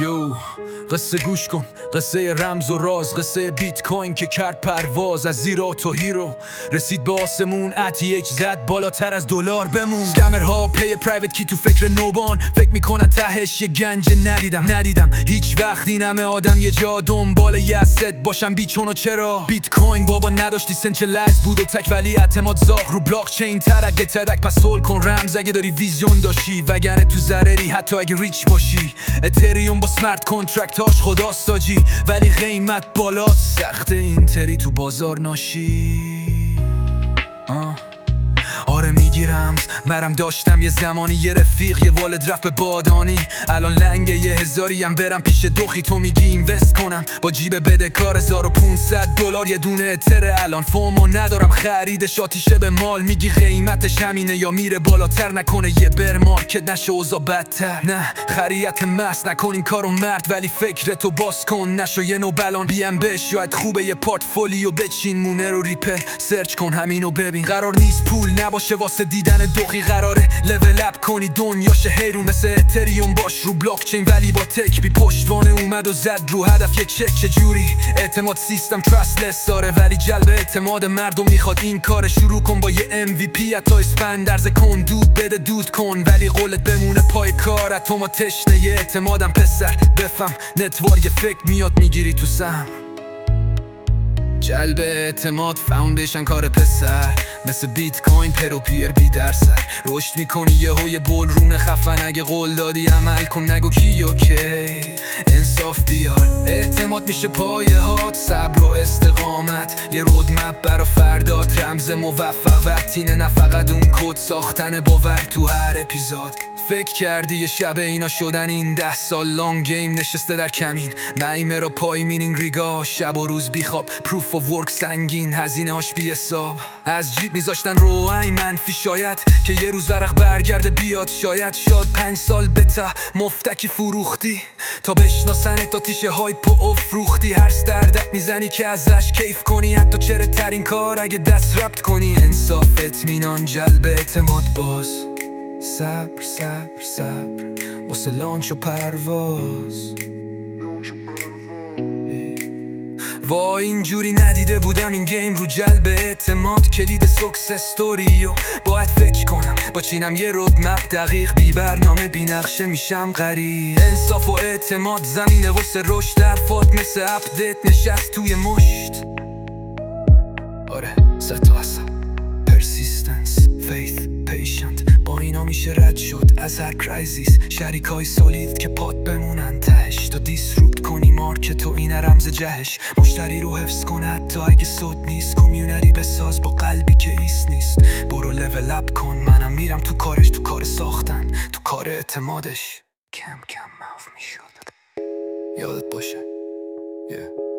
یو قصه گوش کن قصه رمز و راز قصه بیت کوین که کرد پرواز از زیرا تو هیرو. رسید به آسمون اتیچ زد بالاتر از دلار بمون. ها پی پرایوت کی تو فکر نوبان. فکر می‌کنن تهش یه گنج ندیدم ندیدم. هیچ وقت این همه آدم یه جا دنبال یه باشم بیچون و چرا؟ بیت کوین بابا نداشتی سنچ لز بود و تک ولی اعتماد زاغ رو بلاک چین ترک ترک پس کن رمز اگه داری ویزیون داشتی وگرنه تو ضرری حتی اگه ریچ باشی. اتریوم با سمرت کنترکتاش خدا ساجی ولی قیمت بالا سخت این تری تو بازار ناشی آه. می‌گیرم. مرم داشتم یه زمانی یه رفیق یه والد رفت به بادانی. الان لنگ یه هزاری برم پیش دوخی تو میگی اینوست کنم. با جیب بده کار 1500 دلار. یه دونه تره الان. فومو ندارم. خریدش آتیشه به مال. میگی قیمتش همینه یا میره بالاتر؟ نکنه یه بر مارکت نشه اوزا بدتر. نه خریت مست نکن. این کارو مرد ولی فکرتو باز کن. نشو یه نو بلان بیم بش. شاید خوبه یه پورتفولیو بچین. مونه رو ریپر سرچ کن. همینو ببین. قرار نیست پول نباشه. واسه دیدن دوخی قراره لول اپ کنی دنیاش هیرون مثل اتریوم باش رو بلاک چین ولی با تک بی پشتوانه اومد و زد رو هدف یه چک. چجوری اعتماد سیستم ترستلس داره ولی جلب اعتماد مردم می‌خواد این کار شروع کن با یه MVP حتی اسپندرز کن دود بده دود کن ولی قولت بمونه پای کار. تو ما تشنه یه اعتمادم پسر بفهم. نتوار یه فکر میاد می‌گیری تو سهم. جلب اعتماد فاوندیشن کار پسر. مثل بیت کوین پرو پیر بی درصد. رشد می‌کنی یه های بول رون خفن. اگه قول دادی عمل کن نگو کی اوکی. انصاف بیار. اعتماد میشه پایه هات صبر و استقامت. یه رودمپ برا فردات رمز موفق وقتینه نه فقط اون کد. ساختن باور تو هر اپیزود. فکر کردی یه شب اینا شدن این ده سال لانگ گیم نشسته در کمین. نایمه رو پای مینینگ ریگا شب و روز بیخواب پروف و ورک سنگین هزینه هاش بی حساب. از جیب میذاشتن رو منفی شاید. که یه روز ورق برگرده بیاد شاید. شاد پنج سال بتا مفتکی فروختی. تا بشناسن تا تیشه های پو فروختی. هر دردت می‌زنی که ازش کیف کنی. حتی چره ترین کار اگه دست ربط کنی. انصاف اطمینان جلب اعتماد باز. صبر صبر صبر واسه لانچ و پرواز. وا اینجوری ندیده بودم این گیم رو جلب اعتماد. کلید سکس استوری و باید فکر کنم با چینم یه رودمپ دقیق. بی برنامه بی نقشه میشم غریب انصاف و اعتماد زمینه واسه رشد. در فات مثل اپدیت نشست توی مشت. میشه رد شد از هر کرایزیس شریک های سولید که پاد بمونن تهش. تا دیسروپت کنی مارکت و این رمز جهش. مشتری رو حفظ کنه حتی اگه صد نیست. کمیونری بساز با قلبی که ایست نیست. برو لول اپ کن. منم میرم تو کارش تو کار ساختن تو کار اعتمادش. کم کم معاف می‌شد. یادت باشه. Yeah.